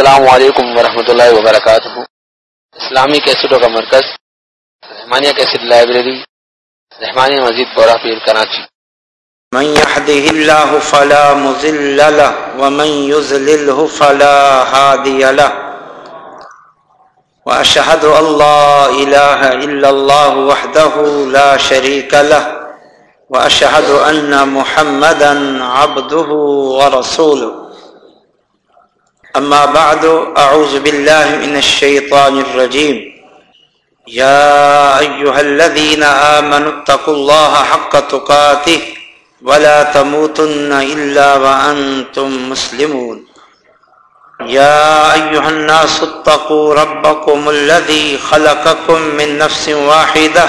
السلام علیکم ورحمۃ اللہ وبرکاتہ۔ اسلامی کیسٹوں کا مرکز، رحمانیہ کیسٹ لائبریری، رحمانیہ مزید بورا پیر کراچی۔ من يحده الله فلا مضل له ومن يضلله فلا هادي له واشهد ان لا اله الا الله وحده لا شريك له واشهد ان محمدا عبده ورسوله اما بعد اعوذ بالله من الشيطان الرجيم. يا ايها الذين امنوا اتقوا الله حق تقاته ولا تموتن الا وانتم مسلمون. يا ايها الناس اتقوا ربكم الذي خلقكم من نفس واحده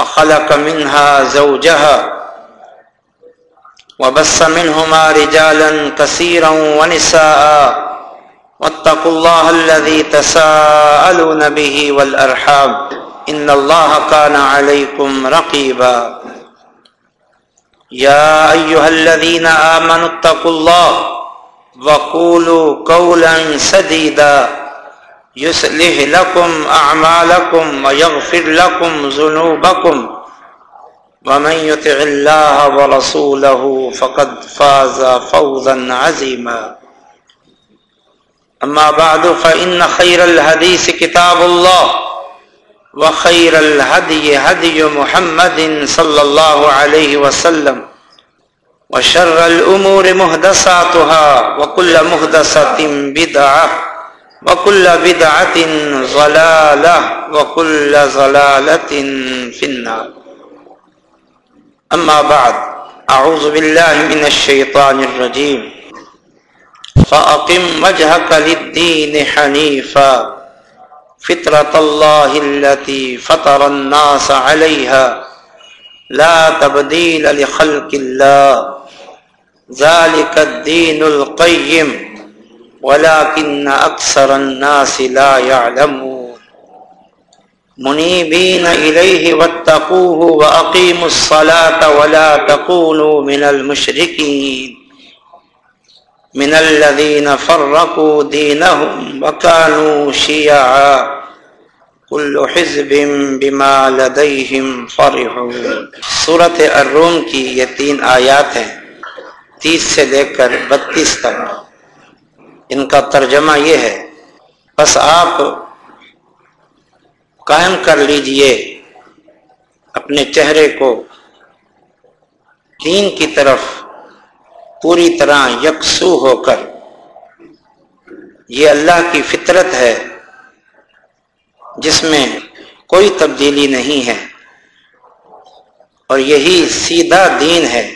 وخلق منها زوجها وبث منهما رجالا كثيرا ونساء واتقوا الله الذي تساءلون به والارحام ان الله كان عليكم رقيبا. يا ايها الذين امنوا اتقوا الله وقولوا قولا سديدا. يصلح لكم اعمالكم ويغفر لكم ذنوبكم. ومن يطع الله ورسوله فقد فاز فوزا عظيما. اما بعد فان خير الحديث كتاب الله وخير الهدي هدي محمد صلى الله عليه وسلم وشر الأمور مهدساتها وكل مهدسة بدعة وكل بدعة ظلالة وكل ظلالة في النار. أما بعد، أعوذ بالله من الشيطان الرجيم. فأقم وجهك للدين حنيفا. فطرة الله التي فطر الناس عليها. لا تبديل لخلق الله. ذلك الدين القيم. ولكن أكثر الناس لا يعلمون. منيبين إليه واتقوه وأقيموا الصلاة ولا تكونوا من المشركين. من الذين فرقوا دينهم وكانوا شيعا كل حزب بما لديهم فرحون سورة الروم کی یہ تین آیات ہیں تیس سے لے کر بتیس تک ان کا ترجمہ یہ ہے بس آپ قائم کر لیجیے اپنے چہرے کو دین کی طرف پوری طرح یکسو ہو کر۔ یہ اللہ کی فطرت ہے، جس میں کوئی تبدیلی نہیں ہے۔ اور یہی سیدھا دین ہے،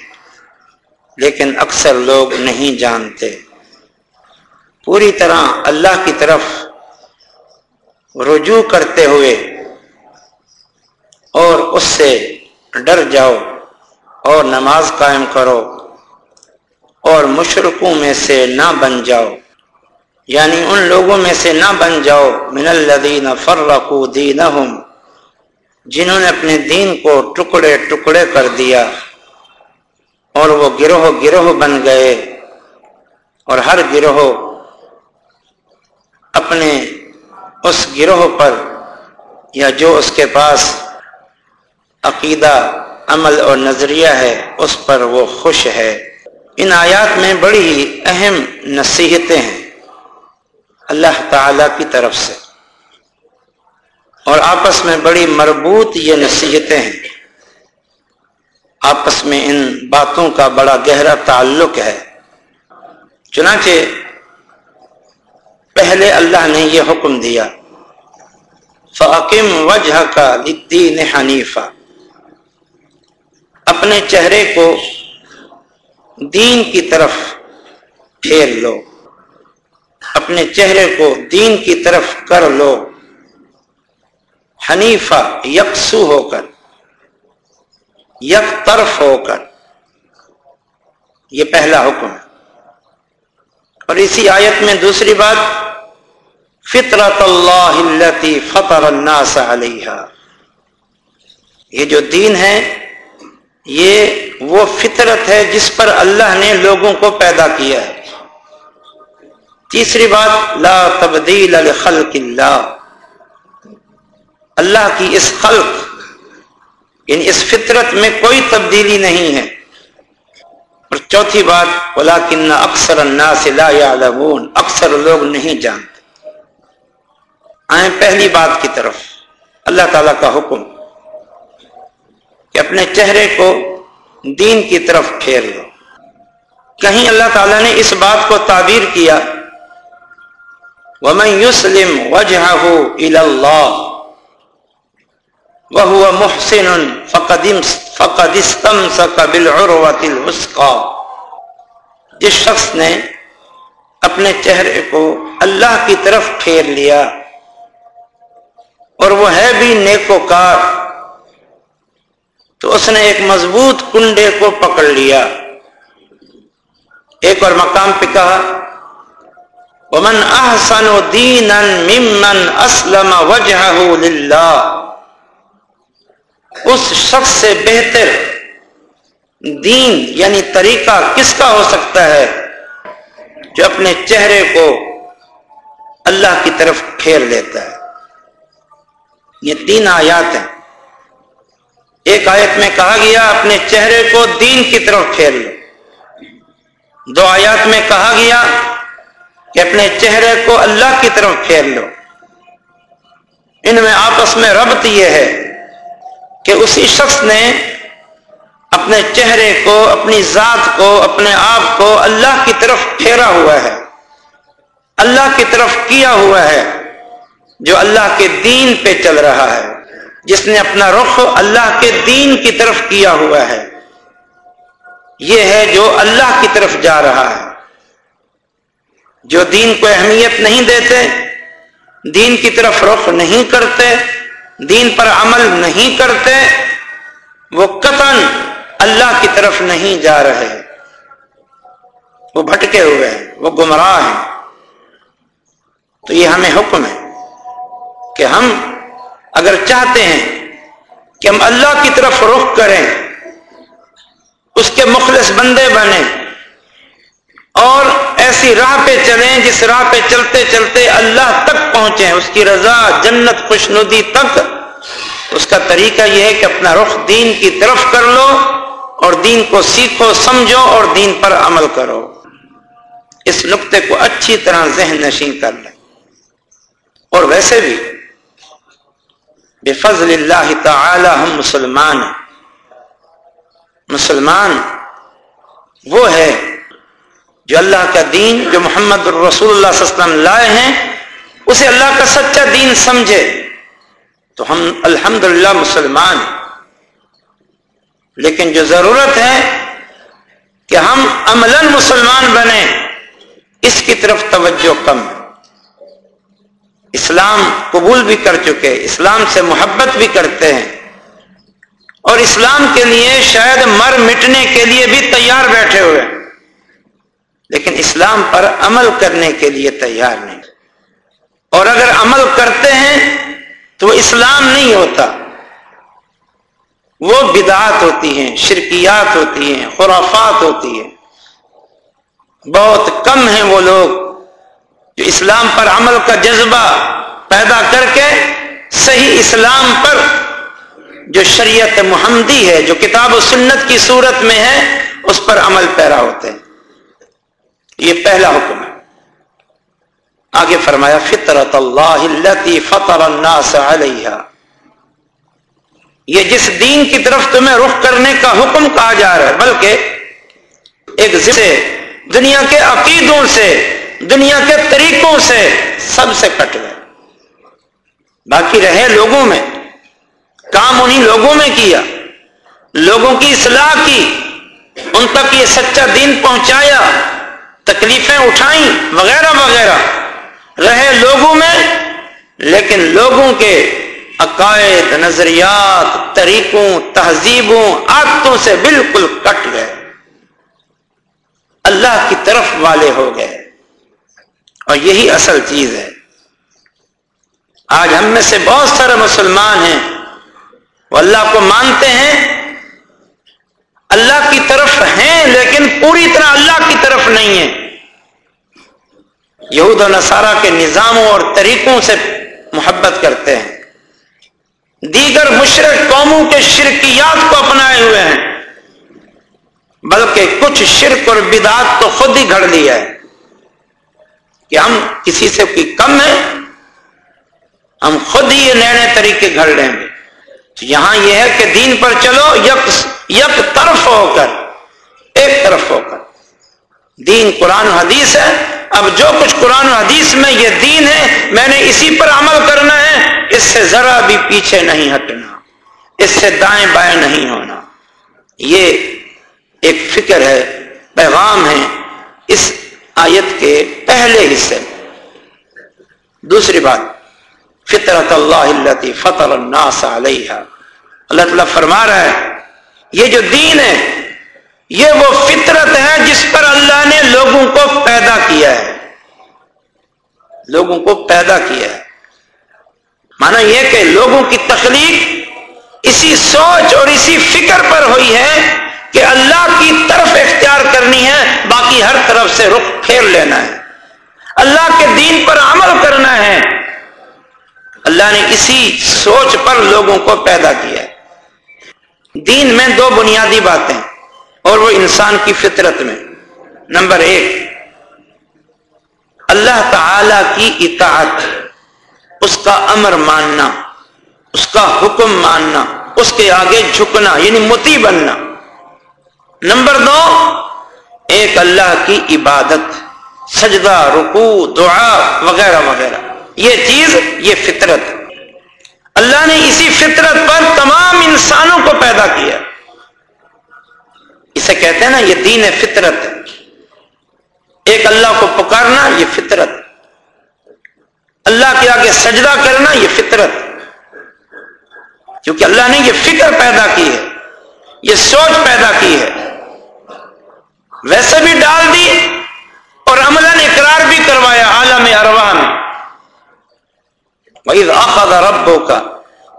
لیکن اکثر لوگ نہیں جانتے۔ پوری طرح اللہ کی طرف رجوع کرتے ہوئے اور اس سے ڈر جاؤ اور نماز قائم کرو۔ اور مشرقوں میں سے نہ بن جاؤ۔ یعنی ان لوگوں میں سے نہ بن جاؤ۔ من الذین فرقوا دینہم، جنہوں نے اپنے دین کو ٹکڑے ٹکڑے کر دیا اور وہ گروہ گروہ بن گئے۔ اور ہر گروہ اپنے اس گروہ پر یا جو اس کے پاس عقیدہ، عمل اور نظریہ ہے، اس پر وہ خوش ہے۔ ان آیات میں بڑی اہم نصیحتیں ہیں اللہ تعالی کی طرف سے اور آپس میں بڑی مربوط یہ نصیحتیں ہیں۔ آپس میں ان باتوں کا بڑا گہرا تعلق ہے۔ چنانچہ پہلے اللہ نے یہ حکم دیا فعقم وجہ کا دین حنیفہ اپنے چہرے کو دین کی طرف پھیر لو۔ اپنے چہرے کو دین کی طرف کر لو۔ حنیفہ یکسو ہو کر یک طرف ہو کر۔ یہ پہلا حکم۔ ہے اور اسی آیت میں دوسری بات، فطرت اللہ التي فطر الناس علیہ یہ جو دین ہے یہ وہ فطرت ہے جس پر اللہ نے لوگوں کو پیدا کیا ہے۔ تیسری بات، لا تبدیل الخلق اللہ۔ اللہ کی اس خلق یعنی اس فطرت میں کوئی تبدیلی نہیں ہے۔ اور چوتھی بات بلا کن اکثر الناس لا يعلمون اکثر لوگ نہیں جانتے۔ آئیں پہلی بات کی طرف۔ اللہ تعالی کا حکم۔ کہ اپنے چہرے کو دین کی طرف پھیر لو۔ کہیں اللہ تعالیٰ نے اس بات کو تعبیر کیا، وَمَن يُسْلِمْ وَجْهَهُ إِلَى اللَّهِ وَهُوَ مُحْسِنٌ فَقَدْ اسْتَمْسَكَ بِالْعُرْوَةِ الْوُسْقَى۔ جس شخص نے اپنے چہرے کو اللہ کی طرف پھیر لیا اور وہ ہے بھی نیکوکار تو اس نے ایک مضبوط کنڈے کو پکڑ لیا۔ ایک اور مقام پہ کہا، ومن احسن دینا ممن اسلم وجهه لله اس شخص سے بہتر دین یعنی طریقہ کس کا ہو سکتا ہے جو اپنے چہرے کو اللہ کی طرف پھیر لیتا ہے؟ یہ تین آیات ہیں۔ ایک آیت میں کہا گیا، اپنے چہرے کو دین کی طرف پھیر لو۔ دو آیات میں کہا گیا کہ اپنے چہرے کو اللہ کی طرف پھیر لو۔ ان میں آپس میں ربط یہ ہے کہ اسی شخص نے اپنے چہرے کو، اپنی ذات کو، اپنے آپ کو اللہ کی طرف پھیرا ہوا ہے۔ اللہ کی طرف کیا ہوا ہے جو اللہ کے دین پہ چل رہا ہے۔ جس نے اپنا رخ اللہ کے دین کی طرف کیا ہوا ہے۔ یہ ہے جو اللہ کی طرف جا رہا ہے۔ جو دین کو اہمیت نہیں دیتے، دین کی طرف رخ نہیں کرتے، دین پر عمل نہیں کرتے، وہ قطن اللہ کی طرف نہیں جا رہے۔ وہ بھٹکے ہوئے ہیں، وہ گمراہ ہیں۔ تو یہ ہمیں حکم ہے کہ ہم اگر چاہتے ہیں کہ ہم اللہ کی طرف رخ کریں، اس کے مخلص بندے بنیں اور ایسی راہ پہ چلیں جس راہ پہ چلتے چلتے اللہ تک پہنچیں، اس کی رضا، جنت خوش ندی تک، اس کا طریقہ یہ ہے کہ اپنا رخ دین کی طرف کر لو اور دین کو سیکھو، سمجھو اور دین پر عمل کرو۔ اس نقطے کو اچھی طرح ذہن نشین کر لیں۔ اور ویسے بھی بے فضل اللہ تعالی ہم مسلمان مسلمان وہ ہے جو اللہ کا دین، جو محمد الرسول اللہ صلی اللہ علیہ وسلم لائے ہیں، اسے اللہ کا سچا دین سمجھے۔ تو ہم الحمد مسلمان لیکن جو ضرورت ہے کہ ہم عمل مسلمان بنے اس کی طرف توجہ کم۔ اسلام قبول بھی کر چکے، اسلام سے محبت بھی کرتے ہیں۔ اور اسلام کے لیے شاید مر مٹنے کے لیے بھی تیار بیٹھے ہوئے۔ لیکن اسلام پر عمل کرنے کے لیے تیار نہیں۔ اور اگر عمل کرتے ہیں تو وہ اسلام نہیں ہوتا۔ وہ بدعات ہوتی ہیں، شرکیات ہوتی ہیں، خرافات ہوتی ہیں۔ بہت کم ہیں وہ لوگ۔ جو اسلام پر عمل کا جذبہ پیدا کر کے صحیح اسلام پر جو شریعت محمدی ہے، جو کتاب و سنت کی صورت میں ہے، اس پر عمل پیرا ہوتے ہیں۔ یہ پہلا حکم ہے۔ آگے فرمایا، فطرت اللہ فطر الناس علیہ یہ جس دین کی طرف تمہیں رخ کرنے کا حکم کہا جا رہا ہے، بلکہ ایک سے دنیا کے عقیدوں سے دنیا کے طریقوں سے سب سے کٹ گئے۔ باقی رہے لوگوں میں۔ کام انہیں لوگوں میں کیا۔ لوگوں کی اصلاح کی۔ ان تک یہ سچا دین پہنچایا۔ تکلیفیں اٹھائیں، وغیرہ وغیرہ۔ رہے لوگوں میں، لیکن لوگوں کے عقائد، نظریات، طریقوں، تہذیبوں، عادتوں سے بالکل کٹ گئے۔ اللہ کی طرف والے ہو گئے۔ اور یہی اصل چیز ہے۔ آج ہم میں سے بہت سارے مسلمان ہیں۔ وہ اللہ کو مانتے ہیں۔ اللہ کی طرف ہیں لیکن پوری طرح اللہ کی طرف نہیں ہے یہود و نصارہ کے نظاموں اور طریقوں سے محبت کرتے ہیں۔ دیگر مشرق قوموں کے شرکیات کو اپنائے ہوئے ہیں۔ بلکہ کچھ شرک اور بدعات تو خود ہی گھڑ لیا ہے۔ کہ ہم کسی سے کوئی کم ہے، ہم خود ہی یہ نئے نئے طریقے گھڑ لیں گے تو یہاں یہ ہے کہ دین پر چلو، یک یک طرف ہو کر، ایک طرف ہو کر۔ دین قرآن و حدیث ہے۔ اب جو کچھ قرآن و حدیث میں یہ دین ہے، میں نے اسی پر عمل کرنا ہے۔ اس سے ذرا بھی پیچھے نہیں ہٹنا۔ اس سے دائیں بائیں نہیں ہونا۔ یہ ایک فکر ہے، پیغام ہے۔ اس آیت کے پہلے حصے میں۔ دوسری بات، فطرت اللہ فطر الناس علیہ اللہ تعالیٰ فرما رہا ہے، یہ جو دین ہے، یہ وہ فطرت ہے جس پر اللہ نے لوگوں کو پیدا کیا ہے۔ لوگوں کو پیدا کیا ہے۔ مانا یہ کہ لوگوں کی تخلیق اسی سوچ اور اسی فکر پر ہوئی ہے کہ اللہ کی طرف اختیار کرنی ہے، باقی ہر طرف سے رخ پھیر لینا ہے۔ اللہ کے دین پر عمل کرنا ہے۔ اللہ نے اسی سوچ پر لوگوں کو پیدا کیا ہے۔ دین میں دو بنیادی باتیں اور وہ انسان کی فطرت میں۔ نمبر ایک، اللہ تعالی کی اطاعت، اس کا امر ماننا، اس کا حکم ماننا، اس کے آگے جھکنا یعنی متی بننا۔ نمبر دو، ایک اللہ کی عبادت، سجدہ رکو دعا وغیرہ وغیرہ۔ یہ چیز، یہ فطرت۔ اللہ نے اسی فطرت پر تمام انسانوں کو پیدا کیا۔ اسے کہتے ہیں نا، یہ دین فطرت۔ ایک اللہ کو پکارنا، یہ فطرت۔ اللہ کے آگے سجدہ کرنا، یہ فطرت۔ کیونکہ اللہ نے یہ فکر پیدا کی ہے، یہ سوچ پیدا کی ہے۔ ویسے بھی ڈال دی اور عمل اقرار بھی کروایا عالم اروا میں وہی آخد ربو کا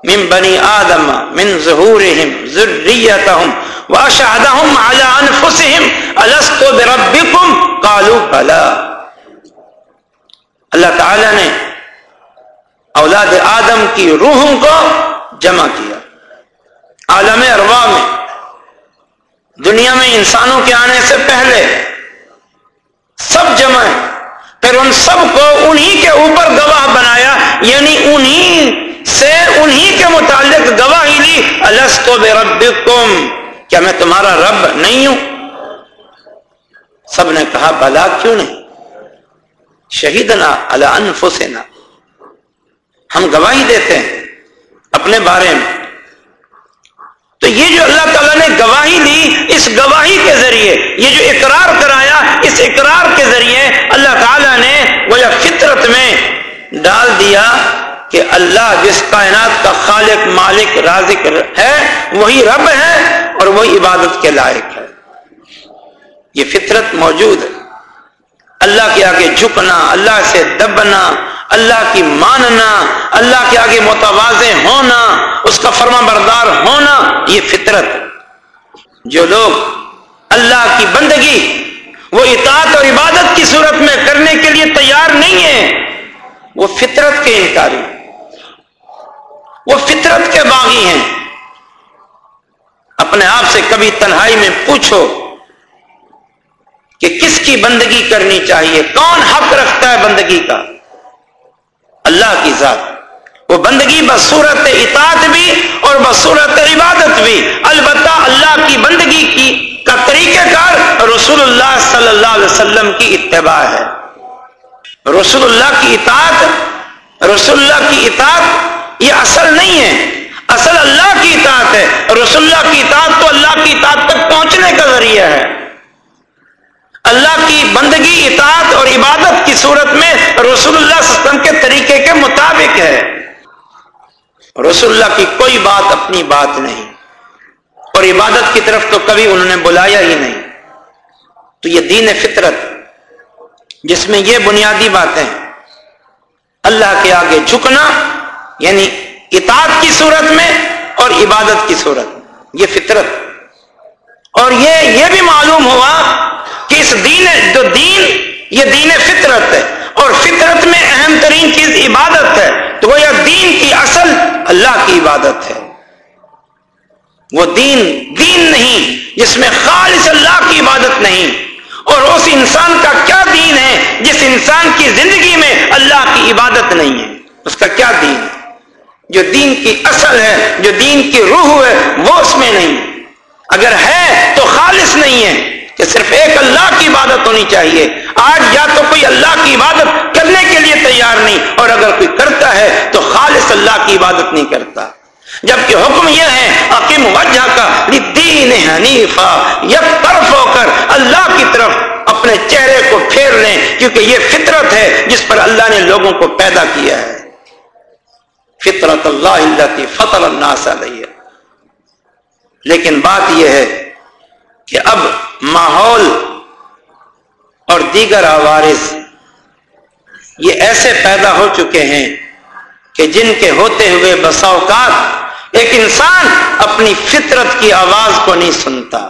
من بنی آدم من ظہورہم ذریتہم واشہدہم علی انفسہم الستو اللہ تعالی نے اولاد آدم کی روحوں کو جمع کیا۔ عالم اروا میں دنیا میں انسانوں کے آنے سے پہلے سب جمع پھر ان سب کو انہی کے اوپر گواہ بنایا یعنی انہی سے انہی کے متعلق گواہی لی۔ السطو بے رب کیا میں تمہارا رب نہیں ہوں؟ سب نے کہا بلا کیوں نہیں؟ شہیدنا اللہ انفسنا۔ ہم گواہی دیتے ہیں اپنے بارے میں۔ تو یہ جو اللہ تعالیٰ نے گواہی دی اس گواہی کے ذریعے، یہ جو اقرار کرایا اس اقرار کے ذریعے اللہ تعالیٰ نے وہ فطرت میں ڈال دیا کہ اللہ جس کائنات کا خالق، مالک، رازق ہے، وہی رب ہے اور وہی عبادت کے لائق ہے۔ یہ فطرت موجود ہے۔ اللہ کے آگے جھکنا، اللہ سے دبنا اللہ کی ماننا، اللہ کے آگے متوازے ہونا، اس کا فرما بردار ہونا، یہ فطرت۔ جو لوگ اللہ کی بندگی، وہ اطاعت اور عبادت کی صورت میں کرنے کے لیے تیار نہیں ہے وہ فطرت کے انکاری وہ فطرت کے باغی ہیں۔ اپنے آپ سے کبھی تنہائی میں پوچھو کہ کس کی بندگی کرنی چاہیے؟ کون حق رکھتا ہے بندگی کا؟ اللہ کی ذات۔ وہ بندگی بصورت اطاعت بھی اور بصورت عبادت بھی۔ البتہ اللہ کی بندگی کی کا طریقہ کار رسول اللہ صلی اللہ علیہ وسلم کی اتباع ہے۔ رسول اللہ کی اطاعت رسول اللہ کی اطاعت یہ اصل نہیں ہے۔ اصل اللہ کی اطاعت ہے۔ رسول اللہ کی اطاعت تو اللہ کی اطاعت تک پہنچنے کا ذریعہ ہے۔ اللہ کی بندگی، اطاعت اور عبادت کی صورت میں رسول اللہ وسلم کے طریقے کے مطابق ہے۔ رسول اللہ کی کوئی بات اپنی بات نہیں۔ اور عبادت کی طرف تو کبھی انہوں نے بلایا ہی نہیں۔ تو یہ دین فطرت، جس میں یہ بنیادی باتیں اللہ کے آگے جھکنا یعنی اطاعت کی صورت میں اور عبادت کی صورت یہ فطرت۔ اور یہ یہ بھی معلوم ہوا کہ اس دین جو دین، یہ دین فطرت ہے۔ اور فطرت میں اہم ترین چیز عبادت ہے۔ تو وہ یہ دین کی اصل اللہ کی عبادت ہے۔ وہ دین دین نہیں، جس میں خالص اللہ کی عبادت نہیں۔ اور اس انسان کا کیا دین ہے، جس انسان کی زندگی میں اللہ کی عبادت نہیں ہے؟ اس کا کیا دین؟ ہے جو دین کی اصل ہے، جو دین کی روح ہے، وہ اس میں نہیں۔ اگر ہے تو خالص نہیں ہے۔ کہ صرف ایک اللہ کی عبادت ہونی چاہیے۔ آج یا تو کوئی اللہ کی عبادت کرنے کے لیے تیار نہیں، اور اگر کوئی کرتا ہے تو خالص اللہ کی عبادت نہیں کرتا۔ جبکہ حکم یہ ہے عقیم وجہ کا دین حنیفہ یک طرف ہو کر اللہ کی طرف اپنے چہرے کو پھیر لیں، کیونکہ یہ فطرت ہے جس پر اللہ نے لوگوں کو پیدا کیا ہے۔ فطرت اللہ اللہ کی فطر اللہ علیہ۔ لیکن بات یہ ہے کہ اب ماحول اور دیگر عوارض یہ ایسے پیدا ہو چکے ہیں کہ جن کے ہوتے ہوئے بساؤکات ایک انسان اپنی فطرت کی آواز کو نہیں سنتا۔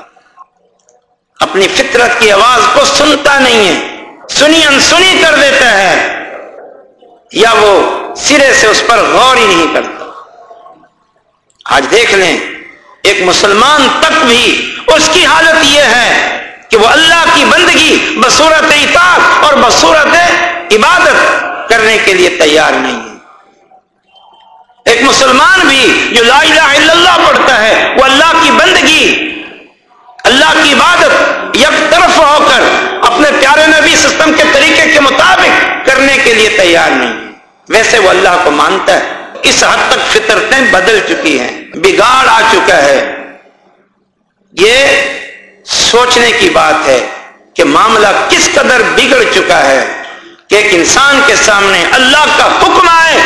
اپنی فطرت کی آواز کو سنتا نہیں ہے۔ سنی انسنی کر دیتا ہے۔ یا وہ سرے سے اس پر غور ہی نہیں کرتا۔ آج دیکھ لیں، ایک مسلمان تک بھی اس کی حالت یہ ہے کہ وہ اللہ کی بندگی بصورت اطاعت اور بصورت عبادت کرنے کے لیے تیار نہیں ہے۔ ایک مسلمان بھی جو لا الہ الا اللہ پڑھتا ہے، وہ اللہ کی بندگی، اللہ کی عبادت یک طرف ہو کر اپنے پیارے نبی سسٹم کے طریقے کے مطابق کرنے کے لیے تیار نہیں ویسے وہ اللہ کو مانتا ہے۔ اس حد تک فطرتیں بدل چکی ہیں، بگاڑ آ چکا ہے۔ یہ سوچنے کی بات ہے کہ معاملہ کس قدر بگڑ چکا ہے کہ ایک انسان کے سامنے اللہ کا حکم آئے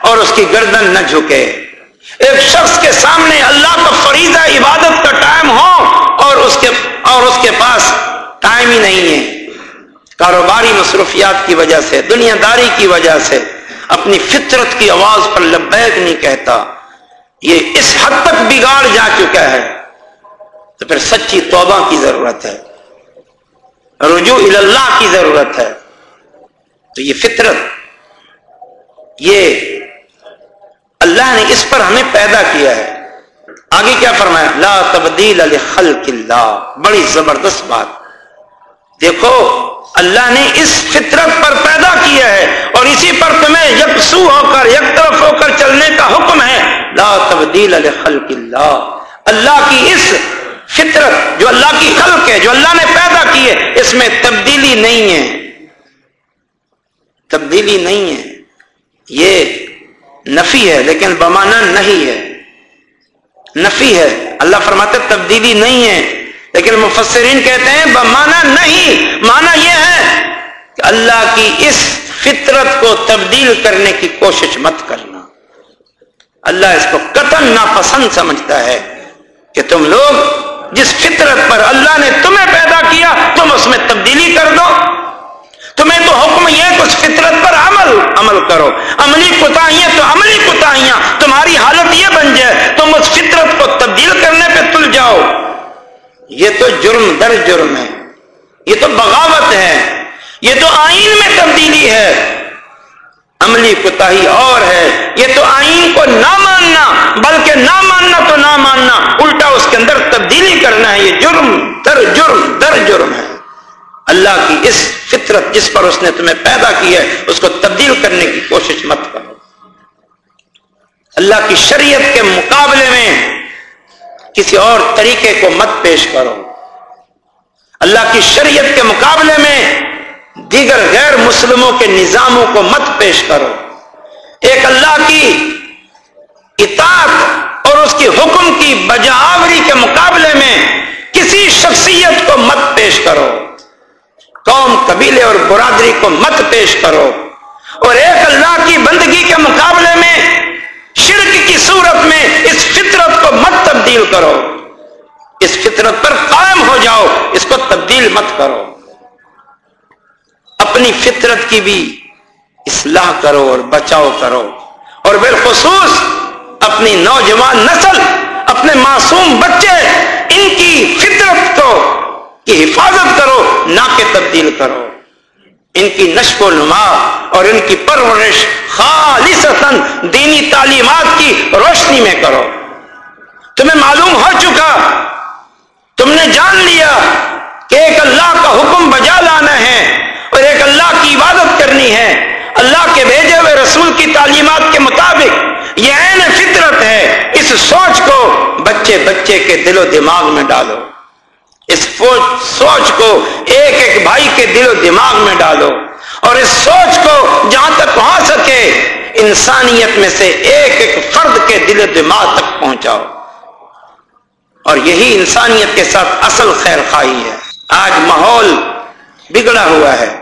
اور اس کی گردن نہ جھکے۔ ایک شخص کے سامنے اللہ کا فریضہ، عبادت کا ٹائم ہو اور اس کے، اور اس کے پاس ٹائم ہی نہیں ہے۔ کاروباری مصروفیات کی وجہ سے دنیا داری کی وجہ سے اپنی فطرت کی آواز پر لبیک نہیں کہتا۔ یہ اس حد تک بگاڑ جا چکا ہے۔ تو پھر سچی توبہ کی ضرورت ہے۔ رجوع اللہ کی ضرورت ہے۔ تو یہ فطرت، یہ اللہ نے اس پر ہمیں پیدا کیا ہے۔ آگے کیا فرمایا؟ لا تبدیل لخلق اللہ۔ بڑی زبردست بات۔ دیکھو، اللہ نے اس فطرت پر پیدا کیا ہے اور اسی پر تمہیں یکسو ہو کر، یک طرف ہو کر چلنے کا حکم ہے۔ لا تبدیل لخلق اللہ۔ اللہ کی اس فطرت جو اللہ کی خلق ہے، جو اللہ نے پیدا کی ہے، اس میں تبدیلی نہیں ہے۔ تبدیلی نہیں ہے۔ یہ نفی ہے، لیکن بمانا نہیں ہے۔ نفی ہے۔ اللہ فرماتے تبدیلی نہیں ہے۔ لیکن مفسرین کہتے ہیں بمانا نہیں مانا یہ ہے کہ اللہ کی اس فطرت کو تبدیل کرنے کی کوشش مت کرنا۔ اللہ اس کو قتل ناپسند سمجھتا ہے کہ تم لوگ جس فطرت پر اللہ نے تمہیں پیدا کیا، تم اس میں تبدیلی کر دو۔ تمہیں تو حکم یہ کہ اس فطرت پر عمل عمل کرو۔ عملی کوتاہیاں تو عملی کوتاہیاں۔ تمہاری حالت یہ بن جائے، تم اس فطرت کو تبدیل کرنے پہ تل جاؤ۔ یہ تو جرم، در جرم ہے۔ یہ تو بغاوت ہے۔ یہ تو آئین میں تبدیلی ہے۔ عملی کوتاہی اور ہے۔ یہ تو آئین کو نہ ماننا، بلکہ نہ ماننا تو نہ ماننا، الٹا اس کے اندر تبدیلی کرنا ہے۔ یہ جرم، در جرم در جرم ہے۔ اللہ کی اس فطرت جس پر اس نے تمہیں پیدا کی ہے، اس کو تبدیل کرنے کی کوشش مت کرو۔ اللہ کی شریعت کے مقابلے میں کسی اور طریقے کو مت پیش کرو۔ اللہ کی شریعت کے مقابلے میں دیگر غیر مسلموں کے نظاموں کو مت پیش کرو۔ ایک اللہ کی اطاعت اور اس کی حکم کی بجاوری کے مقابلے میں کسی شخصیت کو مت پیش کرو۔ قوم، قبیلے اور برادری کو مت پیش کرو۔ اور ایک اللہ کی بندگی کے مقابلے میں شرک کی صورت میں اس فطرت کو مت تبدیل کرو۔ اس فطرت پر قائم ہو جاؤ، اس کو تبدیل مت کرو۔ اپنی فطرت کی بھی اصلاح کرو اور بچاؤ کرو اور بالخصوص اپنی نوجوان نسل، اپنے معصوم بچے، ان کی فطرت کو، کی حفاظت کرو نہ کہ تبدیل کرو۔ ان کی نشو و نما اور ان کی پرورش خالص دینی تعلیمات کی روشنی میں کرو۔ تمہیں معلوم ہو چکا، تم نے جان لیا کہ ایک اللہ کا حکم بجا لانا ہے۔ اور ایک اللہ کی عبادت کرنی ہے، اللہ کے بھیجے ہوئے رسول کی تعلیمات کے مطابق یہ عین فطرت ہے۔ اس سوچ کو بچے بچے کے دل و دماغ میں ڈالو۔ اس سوچ کو ایک ایک بھائی کے دل و دماغ میں ڈالو۔ اور اس سوچ کو جہاں تک پہنچ سکے، انسانیت میں سے ایک ایک فرد کے دل و دماغ تک پہنچاؤ۔ اور یہی انسانیت کے ساتھ اصل خیر خواہی ہے۔ آج ماحول بگڑا ہوا ہے۔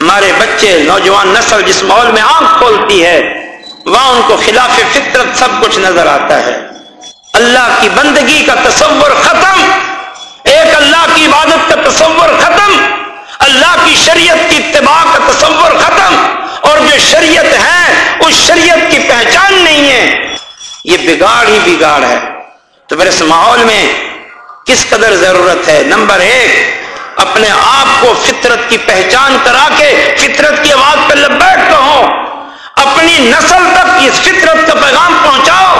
ہمارے بچے نوجوان نسل جس ماحول میں آنکھ کھولتی ہے، وہاں ان کو خلاف فطرت سب کچھ نظر آتا ہے۔ اللہ کی بندگی کا تصور ختم، ایک اللہ کی عبادت کا تصور ختم، اللہ کی شریعت کی اتباع کا تصور ختم۔ اور جو شریعت ہے، اس شریعت کی پہچان نہیں ہے۔ یہ بگاڑ ہی بگاڑ ہے۔ تو پھر اس ماحول میں کس قدر ضرورت ہے؟ نمبر ایک اپنے آپ کو فطرت کی پہچان کرا کے فطرت کی آواز پہ لبیٹ کہو، اپنی نسل تک اس فطرت کا پیغام پہنچاؤ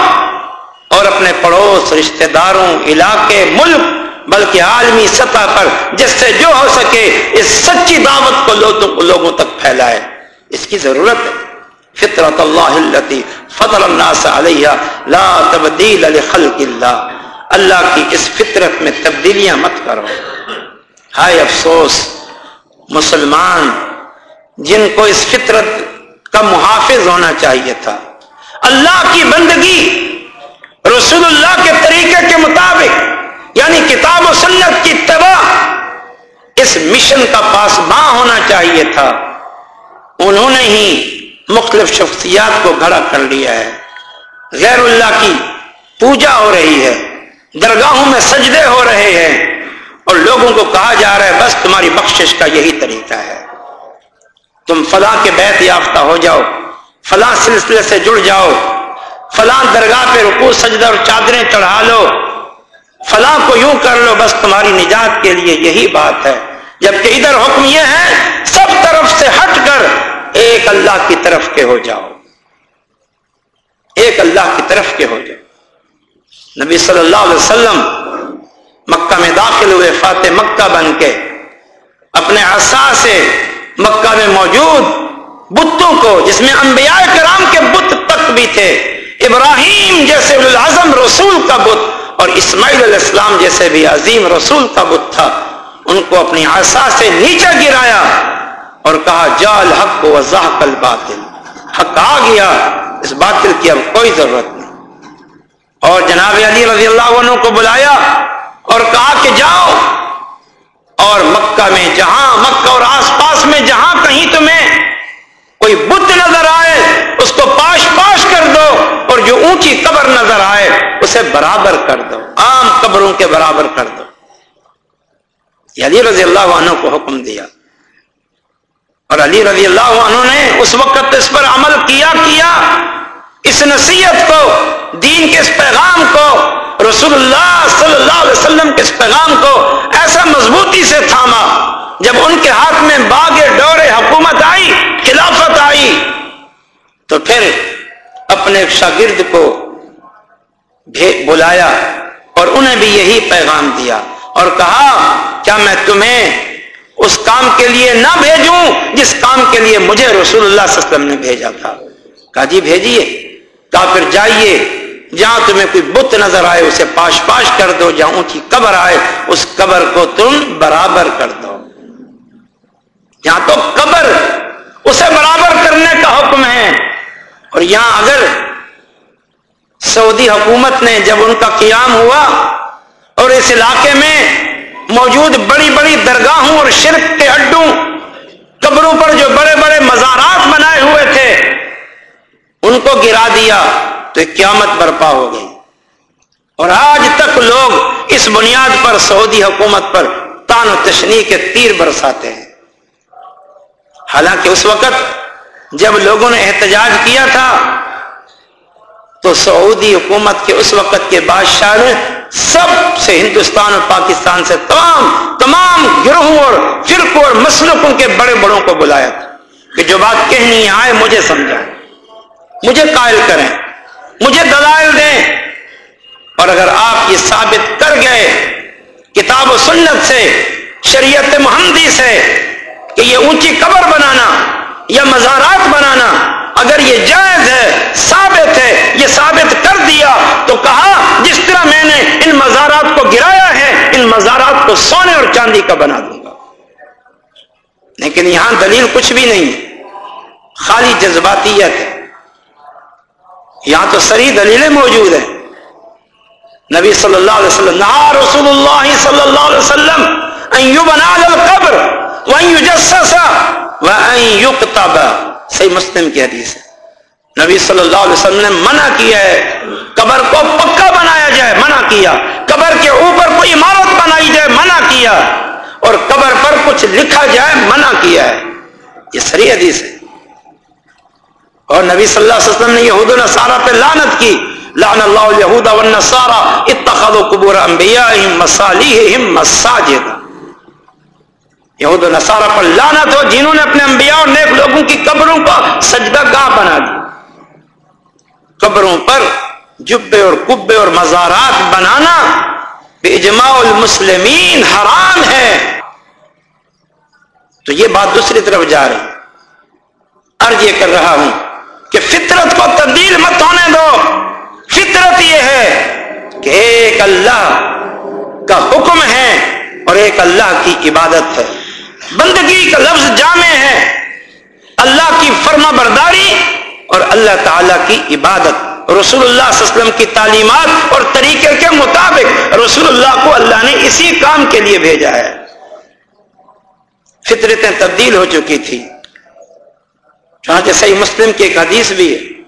اور اپنے پڑوس، رشتہ داروں، علاقے، ملک، بلکہ عالمی سطح پر جس سے جو ہو سکے اس سچی دعوت کو لوگوں تک پھیلائے۔ اس کی ضرورت ہے۔ فطرت اللہ التی فضل الناس علیہ لا تبدیل لخلق اللہ۔ اللہ کی اس فطرت میں تبدیلیاں مت کرو۔ ہائے افسوس، مسلمان، جن کو اس فطرت کا محافظ ہونا چاہیے تھا۔ اللہ کی بندگی رسول اللہ کے طریقے کے مطابق یعنی کتاب و سنت کی اتباع اس مشن کا پاسباں ہونا چاہیے تھا۔ انہوں نے ہی مختلف شخصیات کو گھڑا کر لیا ہے۔ غیر اللہ کی پوجا ہو رہی ہے۔ درگاہوں میں سجدے ہو رہے ہیں۔ اور لوگوں کو کہا جا رہا ہے، بس تمہاری بخشش کا یہی طریقہ ہے۔ تم فلاں کے بیت یافتہ ہو جاؤ، فلاں سلسلے سے جڑ جاؤ، فلاں درگاہ پہ رکو سجدہ اور چادریں چڑھا لو۔ فلاں کو یوں کر لو، بس تمہاری نجات کے لیے یہی بات ہے۔ جبکہ ادھر حکم یہ ہے، سب طرف سے ہٹ کر ایک اللہ کی طرف کے ہو جاؤ۔ ایک اللہ کی طرف کے ہو جاؤ۔ نبی صلی اللہ علیہ وسلم مکہ میں داخل ہوئے فاتح مکہ بن کے اپنے عصا سے مکہ میں موجود بتوں کو، جس میں انبیاء کرام کے بت تک بھی تھے، ابراہیم جیسے العظم رسول کا بت اور اسماعیل علیہ السلام جیسے بھی عظیم رسول کا بت تھا، ان کو اپنی آسا سے نیچے گرایا اور کہا جال حق و کل باطل حق آ گیا، اس باطل کی اب کوئی ضرورت نہیں۔ اور جناب علی رضی اللہ عنہ کو بلایا اور کہا کہ جاؤ اور مکہ میں جہاں مکہ اور آس پاس میں جہاں کہیں تمہیں کوئی بت نظر آئے، اس کو پاش پاش کر دو اور جو اونچی قبر نظر آئے، اسے برابر کر دو، عام قبروں کے برابر کر دو۔ علی رضی اللہ عنہ کو حکم دیا۔ اور علی رضی اللہ عنہ نے اس وقت اس پر عمل کیا کیا۔ اس نصیحت کو، دین کے اس پیغام کو رسول اللہ صلی اللہ علیہ وسلم کے اس پیغام کو ایسا مضبوطی سے تھاما جب ان کے ہاتھ میں باغ ڈورے، حکومت آئی، خلافت آئی، تو پھر اپنے شاگرد کو بلایا اور انہیں بھی یہی پیغام دیا اور کہا، کیا میں تمہیں اس کام کے لیے نہ بھیجوں جس کام کے لیے مجھے رسول اللہ صلی اللہ علیہ وسلم نے بھیجا تھا؟ کہا جی بھیجیے، کہا، پھر جائیے جہاں تمہیں کوئی بت نظر آئے، اسے پاش پاش کر دو، جہاں اونچی قبر آئے، اس قبر کو تم برابر کر دو۔ یہاں تو قبر، اسے برابر کرنے کا حکم ہے۔ اور یہاں اگر سعودی حکومت نے جب ان کا قیام ہوا، اور اس علاقے میں موجود بڑی بڑی درگاہوں اور شرک کے اڈوں، قبروں پر جو بڑے بڑے مزارات بنائے ہوئے تھے، ان کو گرا دیا۔ تو قیامت برپا ہو گئی۔ اور آج تک لوگ اس بنیاد پر سعودی حکومت پر تان و تشنی کے تیر برساتے ہیں۔ حالانکہ اس وقت جب لوگوں نے احتجاج کیا تھا، تو سعودی حکومت کے اس وقت کے بادشاہ نے سب سے ہندوستان اور پاکستان سے تمام تمام گروہوں اور فرقوں اور مسلکوں کے بڑے بڑوں کو بلایا تھا کہ جو بات کہنی آئے مجھے سمجھائیں، مجھے قائل کریں۔ مجھے دلائل دیں۔ اور اگر آپ یہ ثابت کر گئے، کتاب و سنت سے، شریعت محمدی سے، کہ یہ اونچی قبر بنانا یا مزارات بنانا اگر یہ جائز ہے، ثابت ہے، یہ ثابت کر دیا، تو کہا، جس طرح میں نے ان مزارات کو گرایا ہے، ان مزارات کو سونے اور چاندی کا بنا دوں گا۔ لیکن یہاں دلیل کچھ بھی نہیں۔ خالی جذباتیت۔ ہے یہاں تو سری دلیلیں موجود ہیں۔ نبی صلی اللہ علیہ وسلم، نہا رسول اللہ صلی اللہ علیہ وسلم بنا القبر صحیح مسلم کی حدیث ہے۔ نبی صلی اللہ علیہ وسلم نے منع کیا ہے، قبر کو پکا بنایا جائے، منع کیا۔ قبر کے اوپر کوئی عمارت بنائی جائے، منع کیا۔ اور قبر پر کچھ لکھا جائے، منع کیا ہے۔ یہ سری حدیث ہے۔ اور نبی صلی اللہ علیہ وسلم نے یہود النصارہ پہ لعنت کی۔ لعن اللہ الیہود والنصارہ اتخذوا قبور انبیائہم مسالیہم مساجد۔ یہود و نصارہ پر لانت ہو، جنہوں نے اپنے انبیاء اور نیک لوگوں کی قبروں کو سجدہ گاہ بنا دی قبروں پر جبے اور کبے اور مزارات بنانا بے اجماع المسلمین حرام ہے۔ تو یہ بات دوسری طرف جا رہی ارج یہ کر رہا ہوں کہ فطرت کو تبدیل مت ہونے دو۔ فطرت یہ ہے کہ ایک اللہ کا حکم ہے اور ایک اللہ کی عبادت ہے۔ بندگی کا لفظ جامع ہے۔ اللہ کی فرما برداری اور اللہ تعالی کی عبادت۔ رسول اللہ صلی اللہ علیہ وسلم کی تعلیمات اور طریقے کے مطابق رسول اللہ کو اللہ نے اسی کام کے لیے بھیجا ہے۔ فطرتیں تبدیل ہو چکی تھی چنانچہ صحیح مسلم کی ایک حدیث بھی ہے،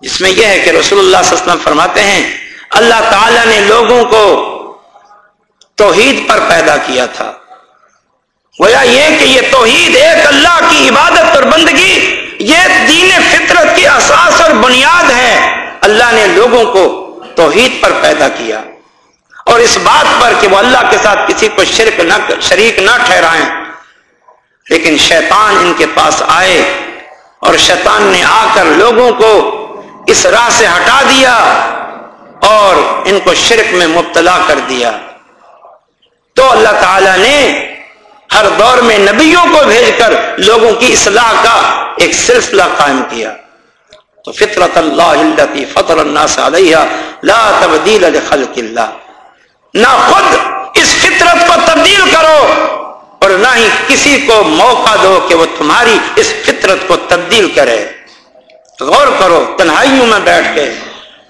جس میں یہ ہے کہ رسول اللہ صلی اللہ علیہ وسلم فرماتے ہیں، اللہ تعالی نے لوگوں کو توحید پر پیدا کیا تھا۔ گویا یہ کہ یہ توحید ایک اللہ کی عبادت اور بندگی، یہ دین فطرت کی اساس اور بنیاد ہے۔ اللہ نے لوگوں کو توحید پر پیدا کیا۔ اور اس بات پر کہ وہ اللہ کے ساتھ کسی کو شرک نہ شریک نہ ٹھہرائیں۔ لیکن شیطان ان کے پاس آئے اور شیطان نے آ کر لوگوں کو اس راہ سے ہٹا دیا اور ان کو شرک میں مبتلا کر دیا۔ تو اللہ تعالی نے ہر دور میں نبیوں کو بھیج کر لوگوں کی اصلاح کا ایک سلسلہ قائم کیا۔ تو فطرت اللہ فطر الناس علیہ لا تبدیل لخلق اللہ۔ نہ خود اس فطرت کو تبدیل کرو اور نہ ہی کسی کو موقع دو کہ وہ تمہاری اس فطرت کو تبدیل کرے۔ غور کرو، تنہائیوں میں بیٹھ کے۔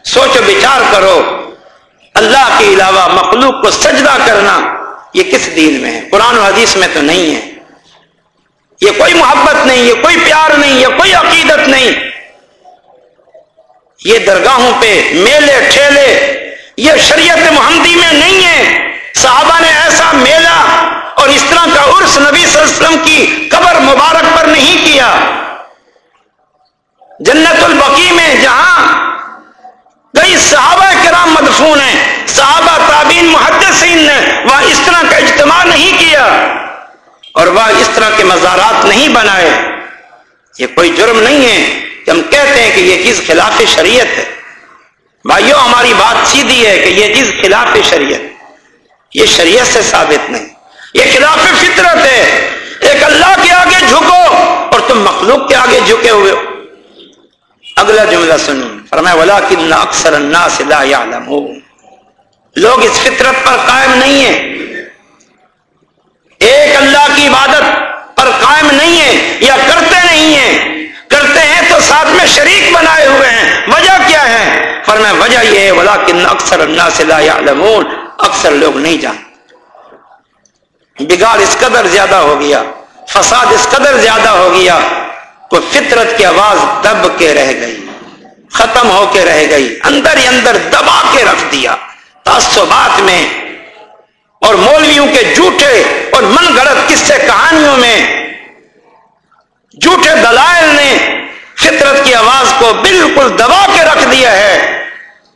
سوچ و بچار کرو۔ اللہ کے علاوہ مخلوق کو سجدہ کرنا یہ کس دین میں ہے؟ قرآن و حدیث میں تو نہیں ہے۔ یہ کوئی محبت نہیں، یہ کوئی پیار نہیں، یہ کوئی عقیدت نہیں۔ یہ درگاہوں پہ میلے، ٹھیلے، یہ شریعت محمدی میں نہیں ہے۔ صحابہ نے ایسا میلہ اور اس طرح کا عرس نبی صلی اللہ علیہ وسلم کی قبر مبارک پر نہیں کیا۔ جنت البقی میں جہاں کئی صحابہ کرام مدفون ہیں، صحابہ تابین محدثین نے وہ اس طرح کا اجتماع نہیں کیا۔ اور وہ اس طرح کے مزارات نہیں بنائے۔ یہ کوئی جرم نہیں ہے کہ ہم کہتے ہیں کہ یہ چیز خلاف شریعت ہے۔ بھائیو، ہماری بات سیدھی ہے کہ یہ چیز خلاف شریعت۔ یہ شریعت سے ثابت نہیں۔ یہ خلاف فطرت ہے۔ ایک اللہ کے آگے جھکو اور تم مخلوق کے آگے جھکے ہوئے ہو۔ اگلا جملہ سنو۔ فرمایا ولا کن اکثر الناس لا يعلمون۔ لوگ اس فطرت پر قائم نہیں ہیں۔ ایک اللہ کی عبادت پر قائم نہیں ہے یا کرتے نہیں ہیں۔ کرتے ہیں تو ساتھ میں شریک بنائے ہوئے ہیں۔ وجہ کیا ہے؟ فرمایا، وجہ یہ ہے ولا کن اکثر الناس لا يعلمون۔ اکثر لوگ نہیں جانتے۔ بگاڑ اس قدر زیادہ ہو گیا۔ فساد اس قدر زیادہ ہو گیا تو فطرت کی آواز دب کے رہ گئی، ختم ہو کے رہ گئی، اندر ہی اندر دبا کے رکھ دیا۔ تعصبات میں اور مولویوں کے جھوٹے اور من گڑت قصے کہانیوں میں جھوٹے دلائل نے فطرت کی آواز کو بالکل دبا کے رکھ دیا ہے۔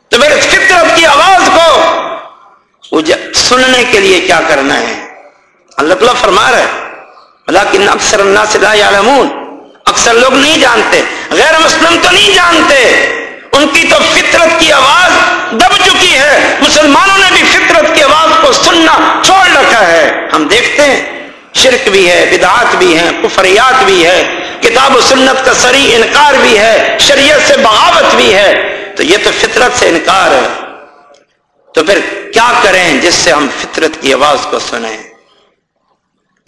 تو میرے فطرت کی آواز کو سننے کے لیے کیا کرنا ہے؟ اللہ تعالیٰ فرما رہا ہے لیکن اکثر اللہ لا یعلمون اکثر لوگ نہیں جانتے. غیر مسلم تو نہیں جانتے. ان کی تو فطرت کی آواز دب چکی ہے. مسلمانوں نے بھی فطرت کی آواز کو سننا چھوڑ رکھا ہے. ہم دیکھتے ہیں. شرک بھی ہے، بدعات بھی ہیں، کفریات بھی ہے، کتاب و سنت کا سری انکار بھی ہے، شریعت سے بغاوت بھی ہے. تو یہ تو فطرت سے انکار ہے. تو پھر کیا کریں جس سے ہم فطرت کی آواز کو سنیں؟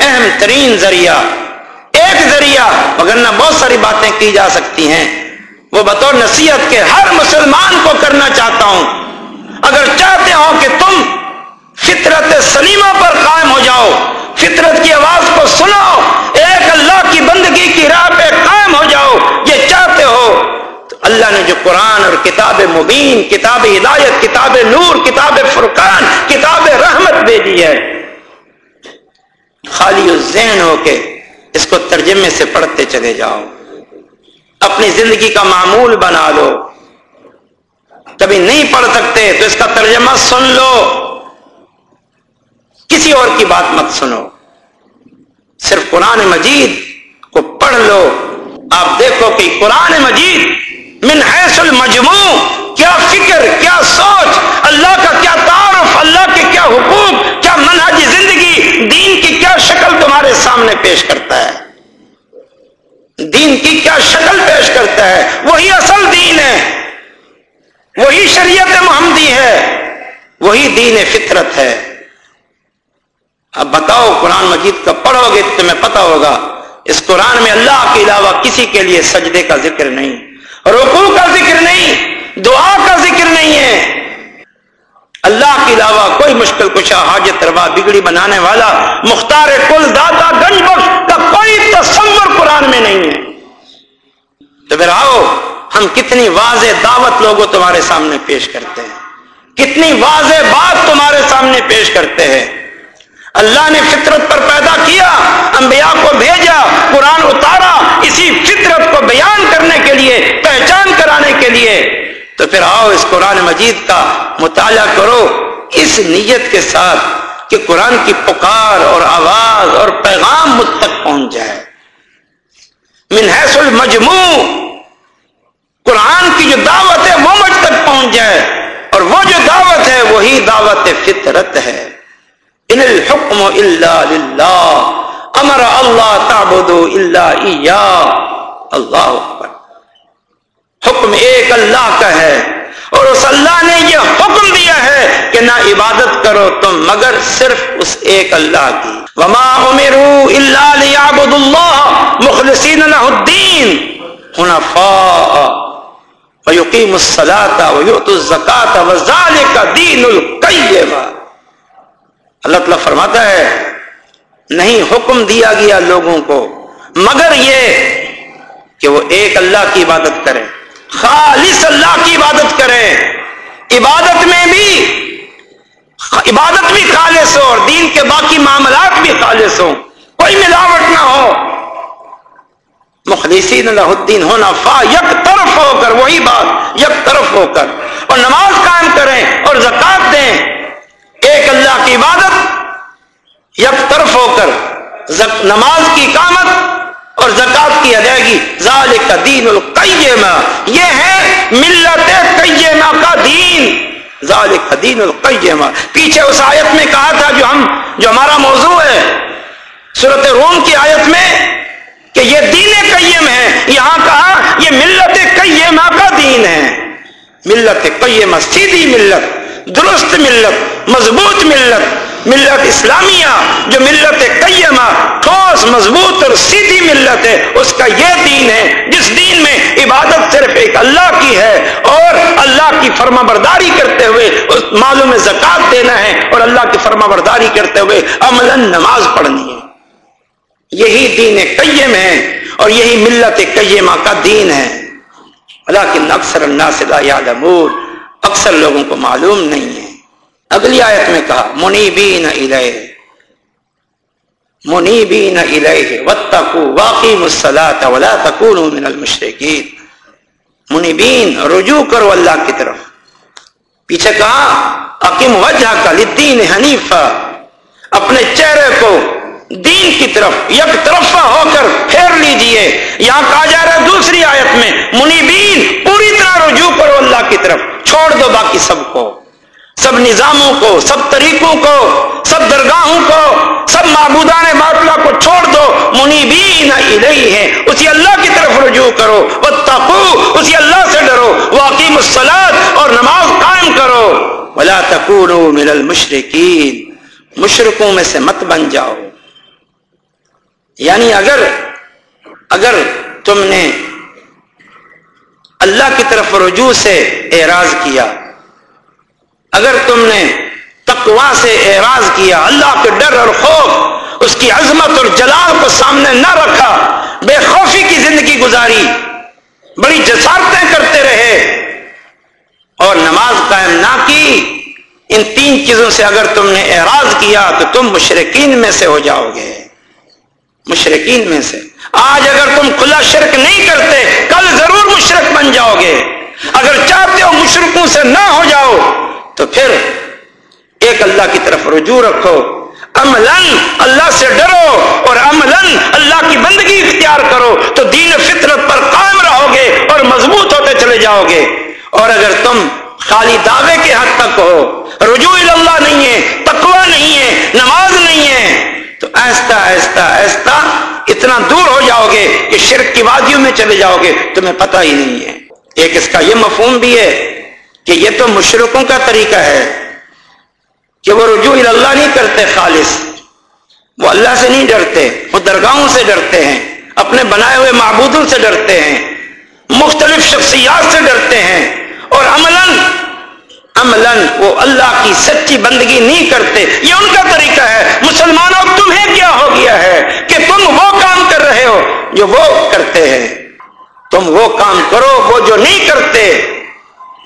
اہم ترین ذریعہ، ایک ذریعہ مگر نہ بہت ساری باتیں کی جا سکتی ہیں۔ وہ بطور نصیحت کے ہر مسلمان کو کرنا چاہتا ہوں۔ اگر چاہتے ہو کہ تم فطرت سلیمہ پر قائم ہو جاؤ، فطرت کی آواز کو سنو ایک اللہ کی بندگی کی راہ پہ قائم ہو جاؤ، یہ چاہتے ہو، تو اللہ نے جو قرآن اور کتاب مبین، کتاب ہدایت، کتاب نور، کتاب فرقان، کتاب رحمت بھیجی ہے۔ خالی ذہن ہو کے اس کو ترجمے سے پڑھتے چلے جاؤ۔ اپنی زندگی کا معمول بنا لو۔ کبھی نہیں پڑھ سکتے تو اس کا ترجمہ سن لو۔ کسی اور کی بات مت سنو۔ صرف قرآن مجید کو پڑھ لو۔ آپ دیکھو کہ قرآن مجید من حیث المجموع۔ کیا فکر، کیا سوچ، اللہ کا کیا تعارف، اللہ کے کیا حقوق کیا منہج زندگی کیا شکل تمہارے سامنے پیش کرتا ہے؟ دین کی کیا شکل پیش کرتا ہے؟ وہی اصل دین ہے۔ وہی شریعت محمدی ہے۔ وہی دین فطرت ہے۔ اب بتاؤ، قرآن مجید کا پڑھو گے؟ تمہیں پتا ہوگا۔ اس قرآن میں اللہ کے علاوہ کسی کے لیے سجدے کا ذکر نہیں۔ رکوع کا ذکر نہیں۔ دعا کا ذکر نہیں ہے۔ اللہ کے علاوہ کوئی مشکل کشا، حاجت، روا، بگڑی، بنانے والا، مختار کل داتا، گنج بخش کا کوئی تصور قرآن میں نہیں ہے۔ تو پھر آؤ، ہم کتنی واضح دعوت لوگوں تمہارے سامنے پیش کرتے ہیں۔ کتنی واضح بات تمہارے سامنے پیش کرتے ہیں۔ اللہ نے فطرت پر پیدا کیا، انبیاء کو بھیجا، قرآن اتارا، اسی فطرت کو بیان کرنے کے لیے، پہچان کرانے کے لیے۔ تو پھر آؤ اس قرآن مجید کا مطالعہ کرو اس نیت کے ساتھ کہ قرآن کی پکار اور آواز اور پیغام مجھ تک پہنچ جائے۔ من حیث المجموع، قرآن کی جو دعوت ہے وہ مجھ تک پہنچ جائے۔ اور وہ جو دعوت ہے وہی دعوت فطرت ہے۔ ان الحکم الا للہ، امر اللہ تعبدو الا ایاہ۔ اللہ اکبر حکم ایک اللہ کا ہے اور اس اللہ نے یہ حکم دیا ہے کہ نہ عبادت کرو تم، مگر صرف اس ایک اللہ کی۔ وما امروا الا ليعبدوا الله مخلصين له الدين۔ حنفاء ويقيموا الصلاه ويؤتوا الزكاه وذلك دين القيم۔ اللہ تعالیٰ فرماتا ہے، نہیں حکم دیا گیا لوگوں کو، مگر یہ کہ وہ ایک اللہ کی عبادت کریں۔ خالص اللہ کی عبادت کریں۔ عبادت میں بھی عبادت بھی خالص ہو اور دین کے باقی معاملات بھی خالص ہوں۔ کوئی ملاوٹ نہ ہو۔ مخلصین اللہ الدین ہونا فا یک طرف ہو کر، وہی بات، یک طرف ہو کر۔ اور نماز قائم کریں اور زکات دیں۔ ایک اللہ کی عبادت، یک طرف ہو کر۔ نماز کی کامت اور زکات کی ادائیگی ذالک دین القیمہ۔ یہ ہے ملت قیمہ کا دین۔ ذالک دین القیمہ۔ پیچھے اس آیت میں کہا تھا جو ہم جو ہمارا موضوع ہے صورت روم کی آیت میں کہ یہ دین قیم ہے۔ یہاں کہا یہ ملت قیمہ کا دین ہے۔ ملت قیمہ، سیدھی ملت، درست ملت، مضبوط ملت۔ ملت اسلامیہ، جو ملت قیمہ ٹھوس مضبوط اور سیدھی ملت ہے، اس کا یہ دین ہے، جس دین میں عبادت صرف ایک اللہ کی ہے، اور اللہ کی فرما برداری کرتے ہوئے اس معلوم زکات دینا ہے، اور اللہ کی فرما برداری کرتے ہوئے عمل نماز پڑھنی ہے۔ یہی دین قیم ہے، اور یہی ملت قیمہ کا دین ہے۔ اللہ کے اکثر اللہ سے اکثر لوگوں کو معلوم نہیں ہے۔ اگلی آیت میں کہا منی بھی نہ منی بھی نہ واقعی ولا تکون من المشرقین منی بین رجوع کرو اللہ کی طرف۔ پیچھے کہا عقیم وجہ کا لدین حنیفہ، اپنے چہرے کو دین کی طرف یک طرفہ ہو کر پھیر لیجیے۔ یہاں کہا جا رہا ہے دوسری آیت میں، منیبین، پوری طرح رجوع کرو اللہ کی طرف، چھوڑ دو باقی سب کو۔ سب نظاموں کو، سب طریقوں کو، سب درگاہوں کو، سب معبودان باطلا کو چھوڑ دو، منیبین الیہ۔ ہے اسی اللہ کی طرف رجوع کرو، واتقو، اسی اللہ سے ڈرو، واقیم الصلاۃ اور نماز قائم کرو۔ ولا تکونوا من المشرکین۔ مشرکوں میں سے مت بن جاؤ۔ یعنی اگر اگر تم نے اللہ کی طرف رجوع سے اعراض کیا اگر تم نے تقوا سے اعراض کیا، اللہ کے ڈر اور خوف، اس کی عظمت اور جلال کو سامنے نہ رکھا، بے خوفی کی زندگی گزاری۔ بڑی جسارتیں کرتے رہے۔ اور نماز قائم نہ کی۔ ان تین چیزوں سے اگر تم نے اعراض کیا، تو تم مشرقین میں سے ہو جاؤ گے۔ مشرقین میں سے۔ آج اگر تم کھلا شرک نہیں کرتے، کل ضرور مشرق بن جاؤ گے۔ اگر چاہتے ہو مشرقوں سے نہ ہو جاؤ تو پھر ایک اللہ کی طرف رجوع رکھو۔ عملاً اللہ سے ڈرو اور عملاً اللہ کی بندگی اختیار کرو۔ تو دین فطرت پر قائم رہو گے اور مضبوط ہوتے چلے جاؤ گے اور اگر تم خالی دعوے کے حد تک ہو، رجوع اللہ نہیں ہے، تقوی نہیں ہے، نماز نہیں ہے، تو ایستا ایستا ایستا اتنا دور ہو جاؤ گے کہ شرک کی وادیوں میں چلے جاؤ گے تمہیں پتہ ہی نہیں ہے۔ ایک اس کا یہ مفہوم بھی ہے کہ یہ تو مشرقوں کا طریقہ ہے کہ وہ رجوع اللہ نہیں کرتے خالص، وہ اللہ سے نہیں ڈرتے، وہ درگاہوں سے ڈرتے ہیں، اپنے بنائے ہوئے معبودوں سے ڈرتے ہیں، مختلف شخصیات سے ڈرتے ہیں، اور عملاً عملاً وہ اللہ کی سچی بندگی نہیں کرتے۔ یہ ان کا طریقہ ہے۔ مسلمانوں تمہیں کیا ہو گیا ہے کہ تم وہ کام کر رہے ہو جو وہ کرتے ہیں۔ تم وہ کام کرو وہ جو نہیں کرتے۔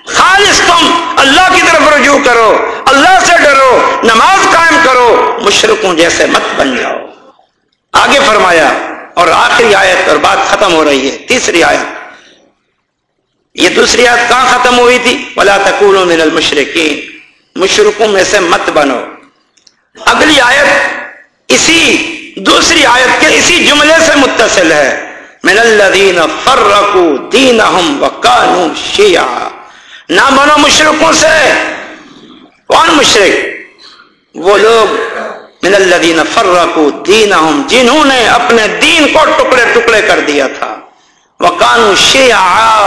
خالص تم اللہ کی طرف رجوع کرو، اللہ سے ڈرو، نماز قائم کرو مشرقوں جیسے مت بن جاؤ۔ آگے فرمایا، اور آخری آیت اور بات ختم ہو رہی ہے، تیسری آیت۔ یہ دوسری آیت کہاں ختم ہوئی تھی؟ ولا تکون من المشرقین مشرقوں میں سے مت بنو۔ اگلی آیت اسی، دوسری آیت کے اسی جملے سے متصل ہے۔ من الذین فرقوا دینہم وکانوا شیعا نہ بنو مشرقوں سے۔ کون مشرق وہ لوگ من الذین فرقوا دینہم، جنہوں نے اپنے دین کو ٹکڑے ٹکڑے کر دیا تھا۔ وکانوا شیعا،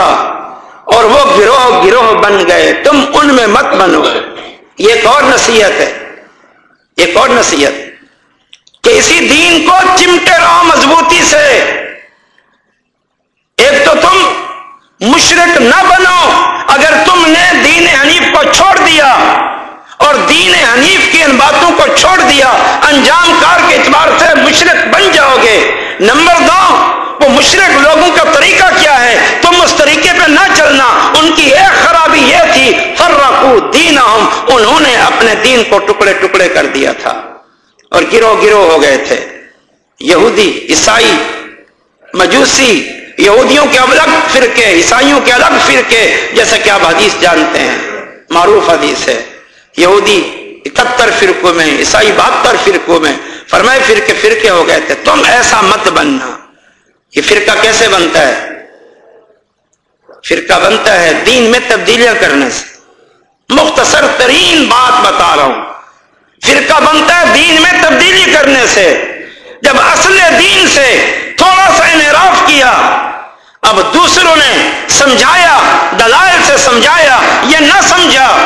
اور وہ گروہ گروہ بن گئے۔ تم ان میں مت بنو۔ یہ ایک اور نصیحت ہے۔ ایک اور نصیحت۔ کہ اسی دین کو چمٹے رہو مضبوطی سے۔ ایک تو تم مشرق نہ بنو۔ اگر تم نے دین حنیف کو چھوڑ دیا اور دین حنیف کی ان باتوں کو چھوڑ دیا، انجام کار کے اعتبار سے مشرق بن جاؤ گے۔ نمبر دو، وہ مشرق لوگوں کا طریقہ کیا ہے؟ تم اس طریقے پہ نہ چلنا۔ ان کی ایک خرابی یہ تھی، فرقو دین انہوں نے اپنے دین کو ٹکڑے ٹکڑے کر دیا تھا۔ اور گروہ گروہ ہو گئے تھے۔ یہودی، عیسائی، مجوسی یہودیوں کے الگ فرقے، عیسائیوں کے الگ فرقے، جیسا کہ آپ حدیث جانتے ہیں، معروف حدیث ہے۔ یہودی اکہتر فرقوں میں، عیسائی بہتر فرقوں میں، فرمائے فرقے فرقے ہو گئے تھے۔ تم ایسا مت بننا۔ یہ فرقہ کیسے بنتا ہے؟ فرقہ بنتا ہے دین میں تبدیلیاں کرنے سے۔ مختصر ترین بات بتا رہا ہوں۔ فرقہ بنتا ہے دین میں تبدیلی کرنے سے۔ جب اصل دین سے تھوڑا سا انحراف کیا۔ اب دوسروں نے سمجھایا، دلائل سے سمجھایا، یہ نہ سمجھا۔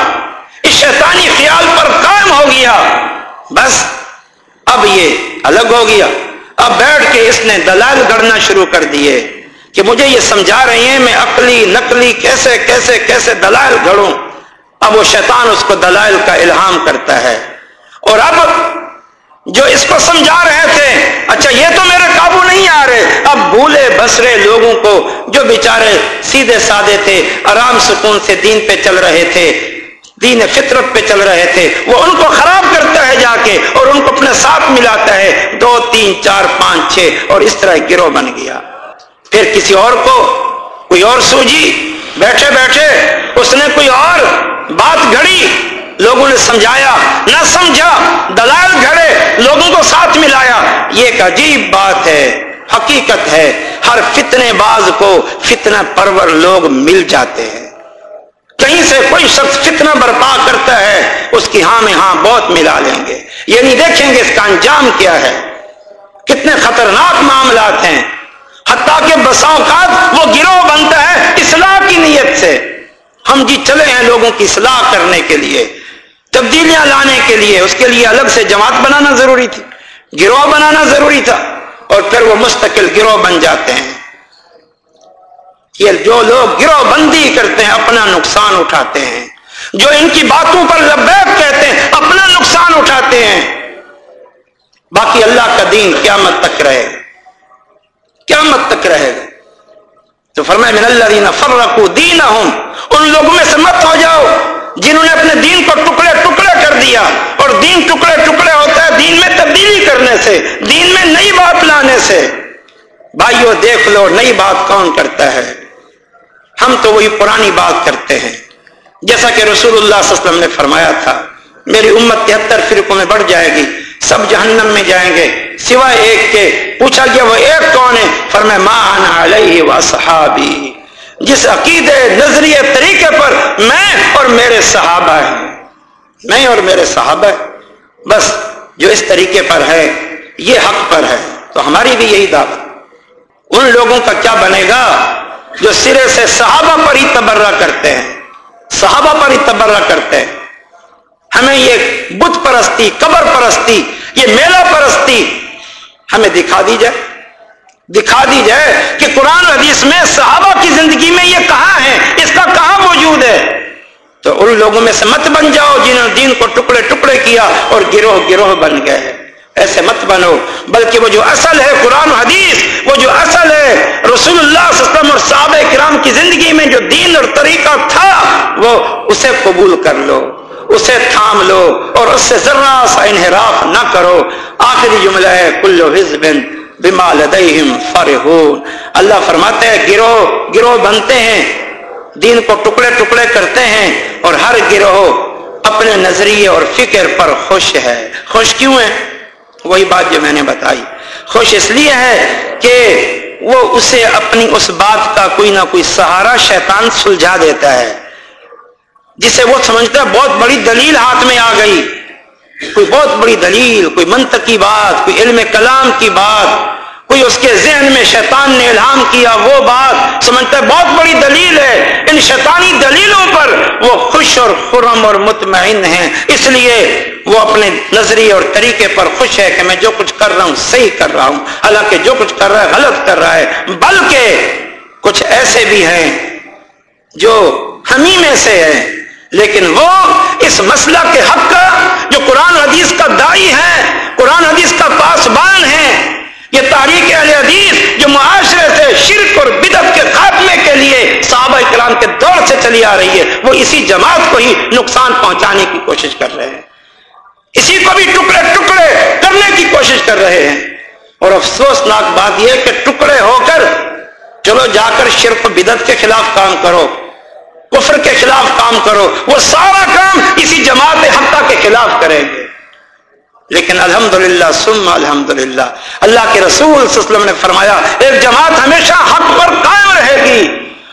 اس شیطانی خیال پر قائم ہو گیا۔ بس، اب یہ الگ ہو گیا۔ اب بیٹھ کے اس نے دلال گڑنا شروع کر دیے کہ مجھے یہ سمجھا رہی ہیں، میں عقلی، نقلی کیسے کیسے کیسے دلائل گھڑوں۔ اب وہ شیطان اس کو دلائل کا الہام کرتا ہے۔ اور اب جو اس کو سمجھا رہے تھے اچھا یہ تو میرے قابو نہیں آ رہے۔ اب بھولے بسرے لوگوں کو جو بیچارے سیدھے سادے تھے، آرام سکون سے دین پہ چل رہے تھے، دین فطرت پہ چل رہے تھے، وہ ان کو خراب کرتا ہے جا کے اور ان کو اپنے ساتھ ملاتا ہے۔ دو، تین، چار، پانچ، چھ، اور اس طرح گروہ بن گیا۔ پھر کسی اور کو کوئی اور سوجی، بیٹھے بیٹھے، اس نے کوئی اور بات گھڑی۔ لوگوں نے سمجھایا، نہ سمجھا، دلائل گھڑے، لوگوں کو ساتھ ملایا۔ یہ ایک عجیب بات ہے، حقیقت ہے۔ ہر فتنے باز کو فتنہ پرور لوگ مل جاتے ہیں۔ کہیں سے کوئی شخص فتنہ برپا کرتا ہے، اس کی ہاں میں ہاں بہت ملا لیں گے۔ یہ نہیں دیکھیں گے اس کا انجام کیا ہے۔ کتنے خطرناک معاملات ہیں۔ حتیٰ کہ بساؤقات وہ گروہ بنتا ہے اصلاح کی نیت سے۔ ہم جی چلے ہیں لوگوں کی اصلاح کرنے کے لیے۔ تبدیلیاں لانے کے لیے اس کے لیے الگ سے جماعت بنانا ضروری تھی، گروہ بنانا ضروری تھا، اور پھر وہ مستقل گروہ بن جاتے ہیں۔ یہ جو لوگ گروہ بندی کرتے ہیں، اپنا نقصان اٹھاتے ہیں۔ جو ان کی باتوں پر لبیک کہتے ہیں، اپنا نقصان اٹھاتے ہیں۔ باقی اللہ کا دین قیامت تک رہے قیامت تک رہے گا۔ تو فرمائے، من اللہ دینا فرقو دین ان لوگوں میں سے مت ہو جاؤ۔ جنہوں نے اپنے دین کو ٹکڑے ٹکڑے کر دیا اور دین ٹکڑے ٹکڑے ہوتا ہے دین میں تبدیلی کرنے سے، دین میں نئی بات لانے سے۔ بھائیو، دیکھ لو، نئی بات کون کرتا ہے؟ ہم تو وہی پرانی بات کرتے ہیں۔ جیسا کہ رسول اللہ صلی اللہ علیہ وسلم نے فرمایا تھا، میری امت تہتر فرقوں میں بڑھ جائے گی، سب جہنم میں جائیں گے، سوائے ایک کے۔ پوچھا گیا، وہ ایک کون ہے؟ فرمائے ماں علیہ و صحابی جس عقیدے، نظریے، طریقے پر میں اور میرے صحابہ ہیں۔ میں اور میرے صحابہ بس جو اس طریقے پر ہے، یہ حق پر ہے۔ تو ہماری بھی یہی دعوت۔ ان لوگوں کا کیا بنے گا؟ جو سرے سے صحابہ پر ہی تبرہ کرتے ہیں۔ صحابہ پر ہی تبرہ کرتے ہیں۔ ہمیں یہ بت پرستی، قبر پرستی، یہ میلہ پرستی ہمیں دکھا دی جائے۔ دکھا دی جائے کہ قرآن حدیث میں صحابہ کی زندگی میں یہ کہاں ہے، اس کا کہاں موجود ہے؟ تو ان لوگوں میں سے مت بن جاؤ جنہوں نے دین کو ٹکڑے ٹکڑے کیا اور گروہ گروہ بن گئے۔ ایسے مت بنو، بلکہ وہ جو اصل ہے قرآن حدیث، وہ جو اصل ہے رسول اللہ صلی اللہ علیہ وسلم اور صحابہ کرام کی زندگی میں جو دین اور طریقہ تھا، وہ اسے قبول کر لو، اسے تھام لو اور اس سے ذرا سا انحراف نہ کرو۔ آخری جملہ ہے کلو حزب بما لدیہم فرحون۔ اللہ فرماتے ہیں، گروہ گروہ بنتے ہیں۔ دین کو ٹکڑے ٹکڑے کرتے ہیں اور ہر گروہ اپنے نظریے اور فکر پر خوش ہے۔ خوش کیوں ہے وہی بات جو میں نے بتائی۔ خوش اس لیے ہے کہ وہ اسے اپنی اس بات کا کوئی نہ کوئی سہارا شیطان سلجھا دیتا ہے۔ جسے وہ سمجھتا ہے، بہت بڑی دلیل ہاتھ میں آ گئی۔ کوئی بہت بڑی دلیل، کوئی منطق کی بات، کوئی علم کلام کی بات، کوئی اس کے ذہن میں شیطان نے الہام کیا، وہ بات سمجھتا ہے بہت بڑی دلیل ہے۔ ان شیطانی دلیلوں پر وہ خوش اور خرم اور مطمئن ہیں۔ اس لیے وہ اپنے نظریے اور طریقے پر خوش ہے کہ میں جو کچھ کر رہا ہوں، صحیح کر رہا ہوں۔ حالانکہ جو کچھ کر رہا ہے، غلط کر رہا ہے۔ بلکہ کچھ ایسے بھی ہیں جو ہمیں میں سے ہیں۔ لیکن وہ اس مسئلہ کے حق کا جو قرآن حدیث کا دائی ہے، قرآن حدیث کا پاسبان ہے، یہ تاریخ اہل حدیث جو معاشرے سے شرک اور بدت کے خاتمے کے لیے صحابہ کرام کے دور سے چلی آ رہی ہے، وہ اسی جماعت کو ہی نقصان پہنچانے کی کوشش کر رہے ہیں۔ اسی کو بھی ٹکڑے ٹکڑے کرنے کی کوشش کر رہے ہیں۔ اور افسوسناک بات یہ کہ ٹکڑے ہو کر چلو جا کر شرک بدت کے خلاف کام کرو۔ کفر کے خلاف کام کرو۔ وہ سارا کام اسی جماعت حقہ کے خلاف کریں گے۔ لیکن الحمدللہ سم الحمدللہ۔ اللہ کے رسول صلی اللہ علیہ وسلم نے فرمایا، ایک جماعت ہمیشہ حق پر قائم رہے گی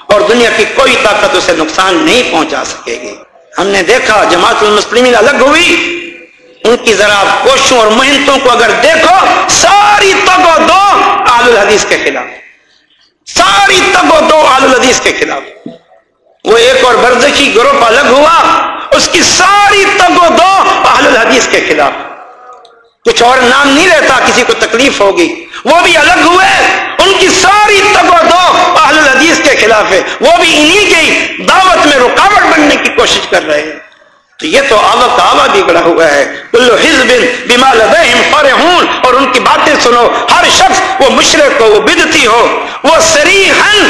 اور دنیا کی کوئی طاقت اسے نقصان نہیں پہنچا سکے گی۔ ہم نے دیکھا، جماعت المسلمین الگ ہوئی۔ ان کی ذرا کوششوں اور محنتوں کو اگر دیکھو، ساری تگ و دو آل الحدیث کے خلاف۔ ساری تگ و دو آل الحدیث کے خلاف۔ وہ ایک اور برزخی گروپ الگ ہوا، اس کی ساری تگ و دو اہل الحدیث کے خلاف۔ کچھ اور نام نہیں رہتا، کسی کو تکلیف ہوگی۔ وہ بھی الگ ہوئے، ان کی ساری تگ و دو اہل الحدیث کے خلاف ہے۔ وہ بھی انہی کی دعوت میں رکاوٹ بننے کی کوشش کر رہے ہیں۔ تو یہ تو آوا کا آوا بگڑا ہوا ہے۔ کلو حزب بما لدہم فرحون۔ اور ان کی باتیں سنو، ہر شخص وہ مشرق ہو، وہ بدتی ہو، وہ سریحن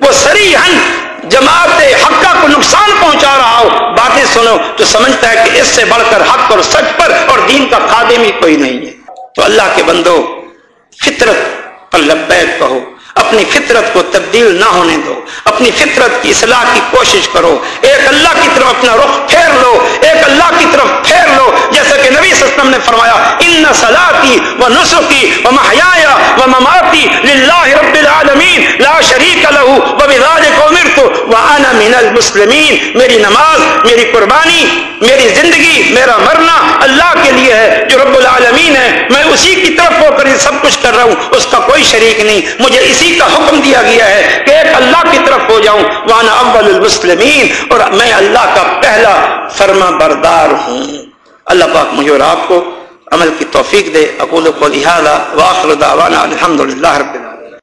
وہ سریحن جماعت حقہ کو نقصان پہنچا رہا ہو باتیں سنو تو سمجھتا ہے کہ اس سے بڑھ کر حق اور سچ پر اور دین کا خادم ہی کوئی نہیں ہے۔ تو اللہ کے بندو، فطرت پر لبیک کہو۔ اپنی فطرت کو تبدیل نہ ہونے دو۔ اپنی فطرت کی اصلاح کی کوشش کرو۔ ایک اللہ کی طرف اپنا رخ پھیر لو۔ ایک اللہ کی طرف پھیر لو۔ جیسا کہ نبی وسلم نے فرمایا، ان سلاتی و نسخی و محیا و مماتی للہ رب العالمین، لا شریک لہو و بذالک امرت و انا من المسلمین۔ میری نماز، میری قربانی، میری زندگی، میرا مرنا اللہ کے لیے ہے، جو رب العالمین ہے۔ میں اسی کی طرف ہو کر سب کچھ کر رہا ہوں۔ اس کا کوئی شریک نہیں۔ مجھے اس اسی کا حکم دیا گیا ہے کہ ایک اللہ کی طرف ہو جاؤں وانا اول المسلمین اور میں اللہ کا پہلا فرما بردار ہوں۔ اللہ پاک مجھے اور آپ کو عمل کی توفیق دے۔ اقول کو لہٰذا واخر دعوانا الحمد للہ رب العالمین۔